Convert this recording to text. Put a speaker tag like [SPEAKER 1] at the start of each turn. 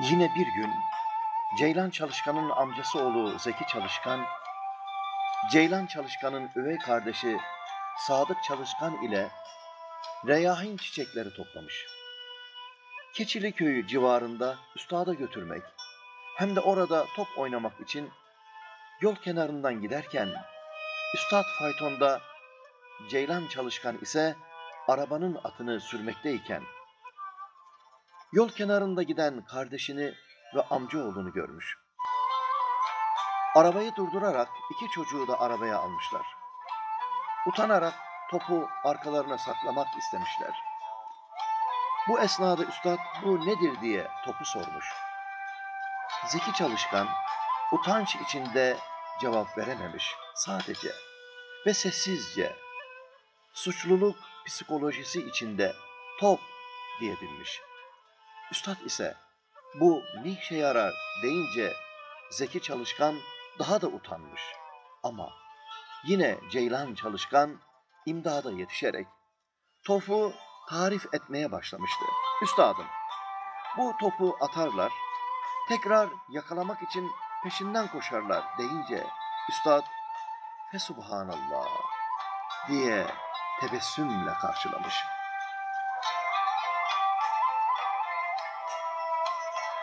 [SPEAKER 1] Yine bir gün Ceylan Çalışkan'ın amcası oğlu Zeki Çalışkan, Ceylan Çalışkan'ın üvey kardeşi Sadık Çalışkan ile reyahin çiçekleri toplamış. Keçili köyü civarında üstada götürmek hem de orada top oynamak için yol kenarından giderken üstad faytonda Ceylan Çalışkan ise arabanın atını sürmekteyken yol kenarında giden kardeşini ve amcaoğlunu görmüş. Arabayı durdurarak iki çocuğu da arabaya almışlar. Utanarak topu arkalarına saklamak istemişler. Bu esnada üstad bu nedir diye topu sormuş. Zeki Çalışkan utanç içinde cevap verememiş sadece ve sessizce suçluluk psikolojisi içinde top diyebilmiş. Üstad ise bu ne işe yarar deyince Zeki Çalışkan daha da utanmış. Ama yine Ceylan Çalışkan imdada yetişerek topu tarif etmeye başlamıştı. Üstadım, bu topu atarlar, tekrar yakalamak için peşinden koşarlar deyince üstad Fesubhanallah diye tebessümle karşılamış.